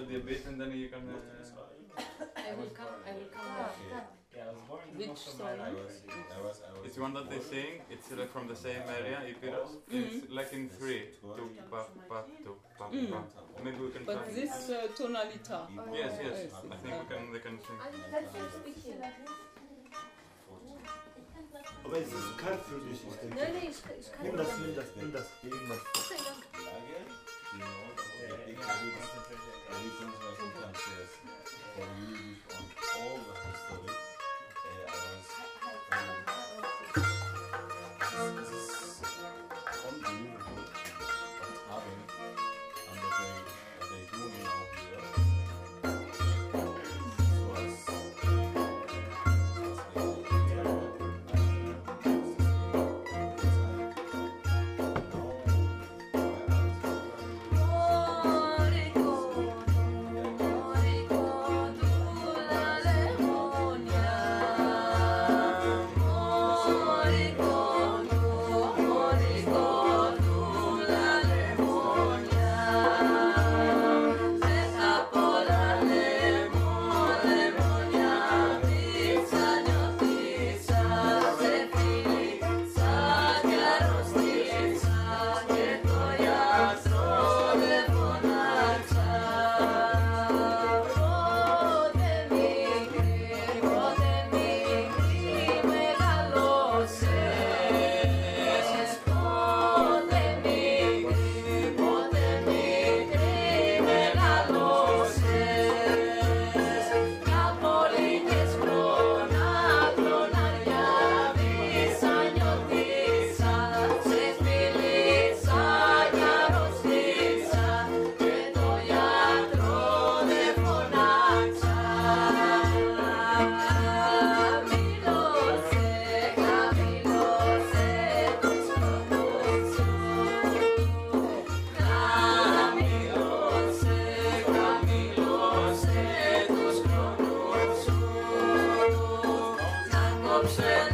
little bit and then you can. Uh, I will come. I will come back. Yeah, I was born in Which most of song? my I was, I was, I was. it's one that they sing. It's like from the same area, Ipiros. It's like in three. Tu pa pa tu pa Mm. pa. Maybe we can But try. this uh, tonalita. Yes, yes. Yes, I think we can. They can sing. Aber es ist kalt für dich. Ich denke. Nein, nein, ich, ich kann Nimm das, nimm das, nimm das, nimm das. Okay, danke. Lage, you know, Yeah, the big yeah, habits, concentrate, yeah. everything's like you can say for you on all the history. Uh, option.